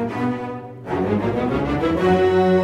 Música Música